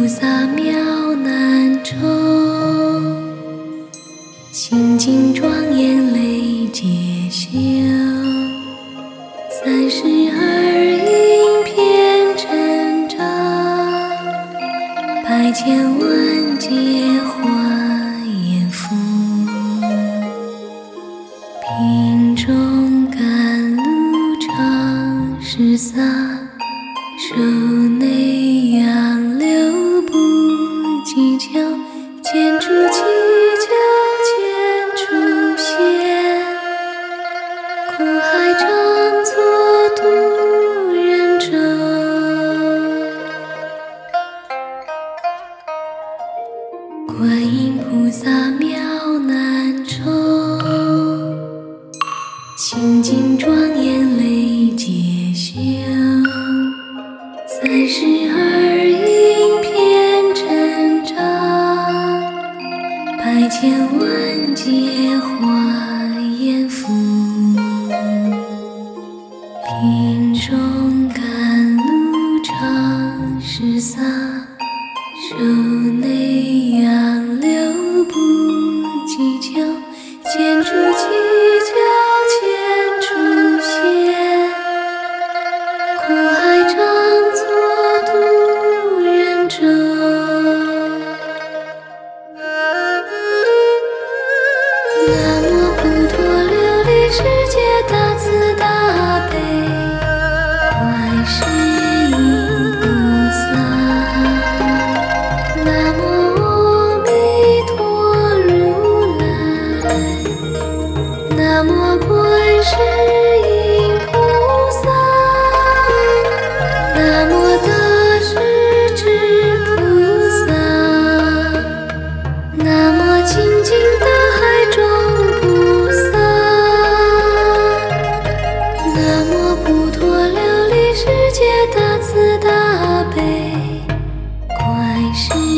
菩萨妙难酬，清净庄严累劫修，三十二应遍尘刹，百千万劫化。观音菩萨妙难酬，清净庄严累劫修，三十二应遍尘刹，百千万劫化阎浮，贫中甘露常施洒，寿。是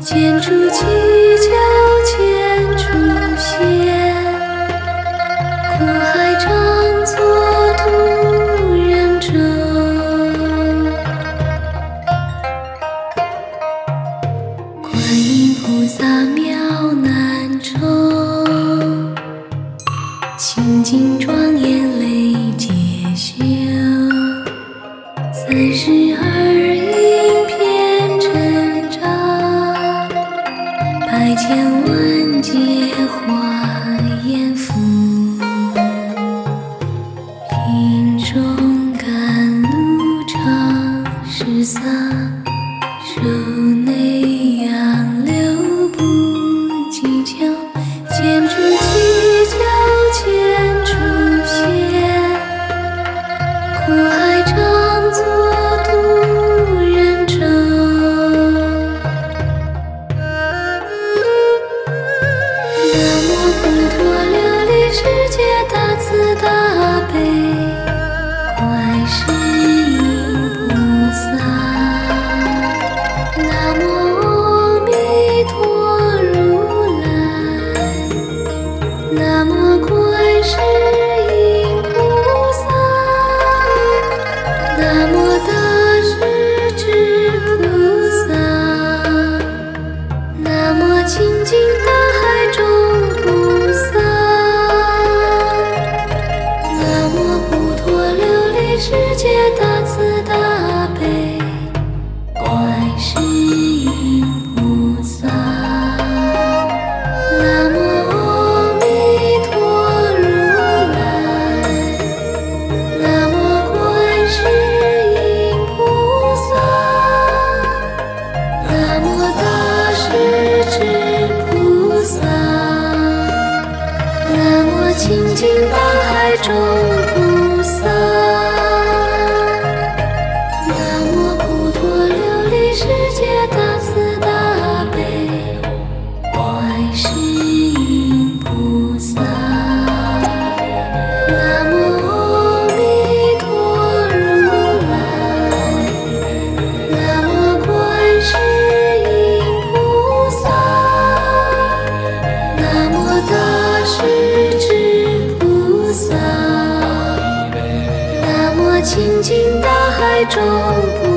剑出鞘千重劫苦海常作度人舟观音菩萨妙难酬清净庄百千万劫静静的无清净大海中中不。